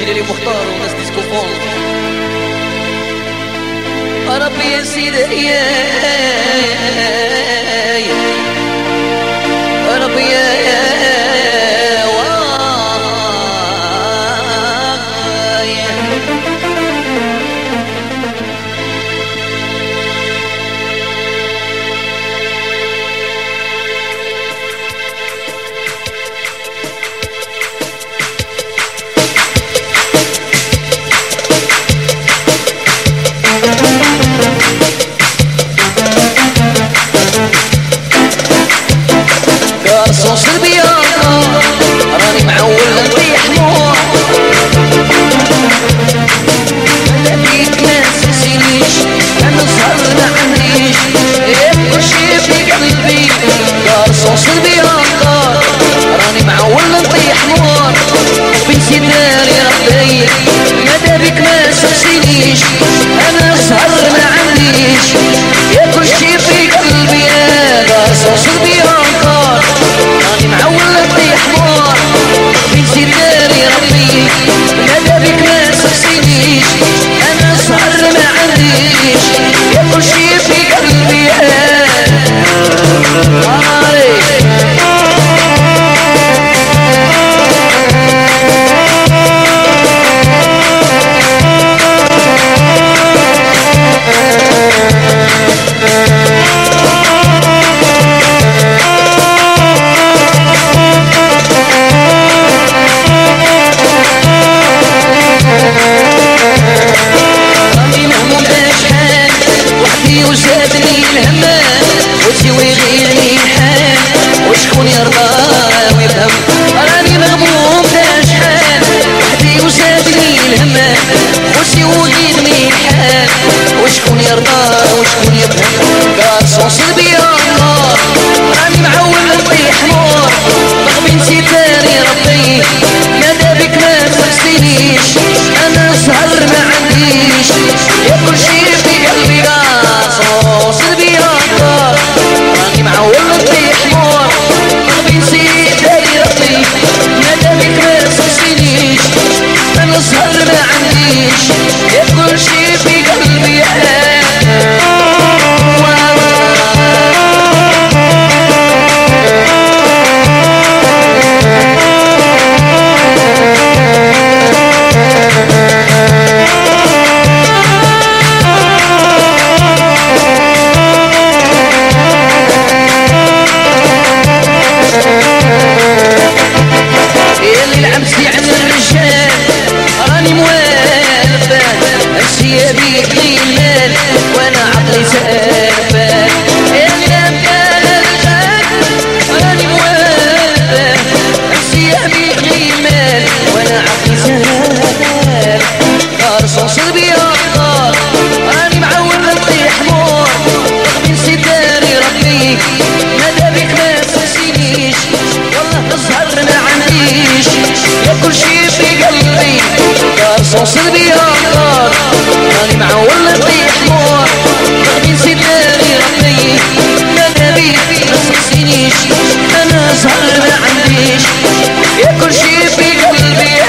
Şireli muhtar olmaz disco funk Arap yeside تنسينيش أنا صغر ما عنديش يا كل شي في قلبي يا قرصوص البياض راني معول نطيح نور بنتي داري ربي ماذا بك ما تنسينيش أنا صغر ما عنديش يا كل شي في قلبي يا الهمان وشكون يرضى؟ ويفهم راني مغموم بشحال وحدي وزادني الهمان وتسوي غيرني الحال وشكون يرضى وشكون يفهم وأنا عقلي سافر We will be.